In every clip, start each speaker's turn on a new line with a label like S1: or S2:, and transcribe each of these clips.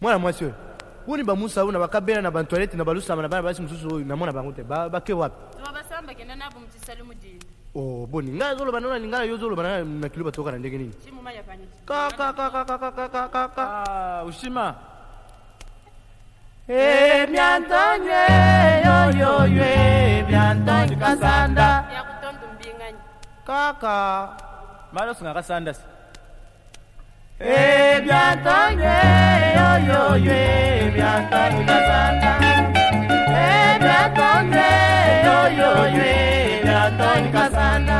S1: mwana mwasi oyo woni bamusa una bakabela na bantoilette na balusama na bana basi mosusu oyo namona bango te bake wapi o oh, boni ngai azoloba nona ningana yo ozoloba na kilo batoka na ndenge nini kakakakakakakaka ushima emiantanye yoyoyo emiantanye kasanda kaka malosonga kasanda si emiantanye yo yo ebyaka nikazana ebyaka nze yo yo yo ebyaka nikazana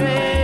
S1: Yeah.